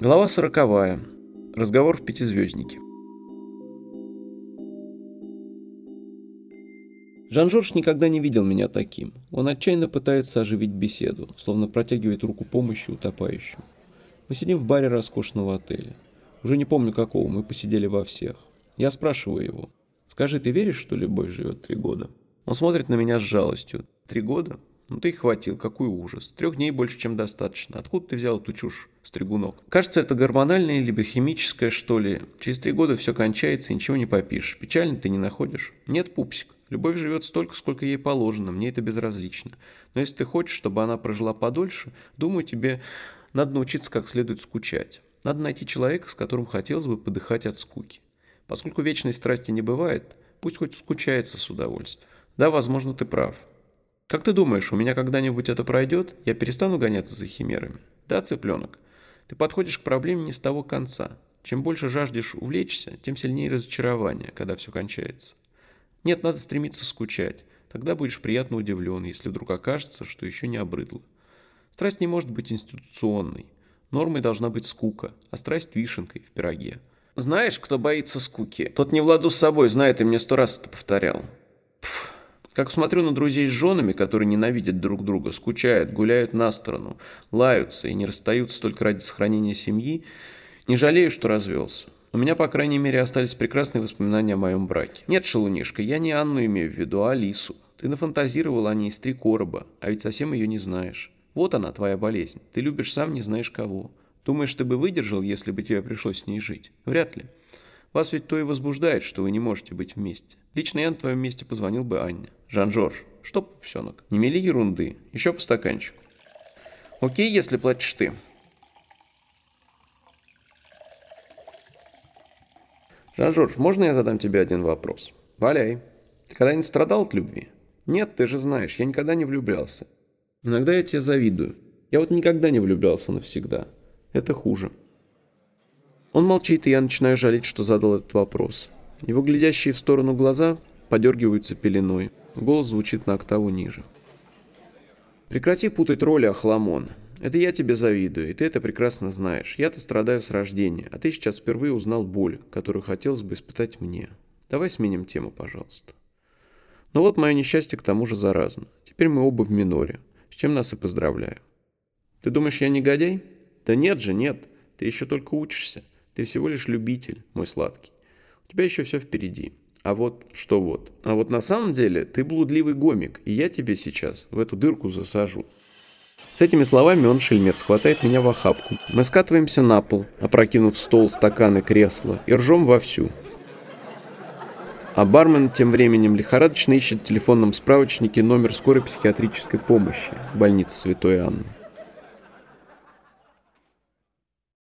Глава сороковая. Разговор в пятизвезднике. Жан-Жорж никогда не видел меня таким. Он отчаянно пытается оживить беседу, словно протягивает руку помощи утопающему. Мы сидим в баре роскошного отеля. Уже не помню какого, мы посидели во всех. Я спрашиваю его, скажи, ты веришь, что любовь живет три года? Он смотрит на меня с жалостью. Три года? Ну ты их хватил, какой ужас. Трех дней больше, чем достаточно. Откуда ты взял эту чушь, стригунок? Кажется, это гормональное, либо химическое, что ли. Через три года все кончается и ничего не попишешь. Печально ты не находишь? Нет, пупсик. Любовь живет столько, сколько ей положено, мне это безразлично. Но если ты хочешь, чтобы она прожила подольше, думаю, тебе надо научиться как следует скучать. Надо найти человека, с которым хотелось бы подыхать от скуки. Поскольку вечной страсти не бывает, пусть хоть скучается с удовольствием. Да, возможно, ты прав. Как ты думаешь, у меня когда-нибудь это пройдет? Я перестану гоняться за химерами? Да, цыпленок? Ты подходишь к проблеме не с того конца. Чем больше жаждешь увлечься, тем сильнее разочарование, когда все кончается. Нет, надо стремиться скучать. Тогда будешь приятно удивлен, если вдруг окажется, что еще не обрыдло. Страсть не может быть институционной. Нормой должна быть скука, а страсть вишенкой в пироге. Знаешь, кто боится скуки? Тот не в ладу с собой, знает и мне сто раз это повторял. Как смотрю на друзей с женами, которые ненавидят друг друга, скучают, гуляют на сторону, лаются и не расстаются только ради сохранения семьи, не жалею, что развелся. У меня, по крайней мере, остались прекрасные воспоминания о моем браке. Нет, шалунишка, я не Анну имею в виду, а Алису. Ты нафантазировал о ней из три короба, а ведь совсем ее не знаешь. Вот она, твоя болезнь. Ты любишь сам не знаешь кого. Думаешь, ты бы выдержал, если бы тебе пришлось с ней жить? Вряд ли. Вас ведь то и возбуждает, что вы не можете быть вместе. Лично я на твоем месте позвонил бы Анне. Жан-Жорж, что, пупсенок, не мели ерунды. Еще по стаканчику. Окей, если платишь ты. Жан-Жорж, можно я задам тебе один вопрос? Валяй. Ты когда-нибудь страдал от любви? Нет, ты же знаешь, я никогда не влюблялся. Иногда я тебе завидую. Я вот никогда не влюблялся навсегда. Это хуже. Он молчит, и я начинаю жалеть, что задал этот вопрос. Его глядящие в сторону глаза подергиваются пеленой. Голос звучит на октаву ниже. Прекрати путать роли, Ахламон. Это я тебе завидую, и ты это прекрасно знаешь. Я-то страдаю с рождения, а ты сейчас впервые узнал боль, которую хотелось бы испытать мне. Давай сменим тему, пожалуйста. Но вот мое несчастье к тому же заразно. Теперь мы оба в миноре, с чем нас и поздравляю. Ты думаешь, я негодяй? Да нет же, нет. Ты еще только учишься. Ты всего лишь любитель, мой сладкий. У тебя еще все впереди. А вот что вот. А вот на самом деле ты блудливый гомик, и я тебе сейчас в эту дырку засажу. С этими словами он, шельмец, хватает меня в охапку. Мы скатываемся на пол, опрокинув стол, стаканы, кресла, и ржем вовсю. А бармен тем временем лихорадочно ищет в телефонном справочнике номер скорой психиатрической помощи больницы Святой Анны.